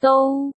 都。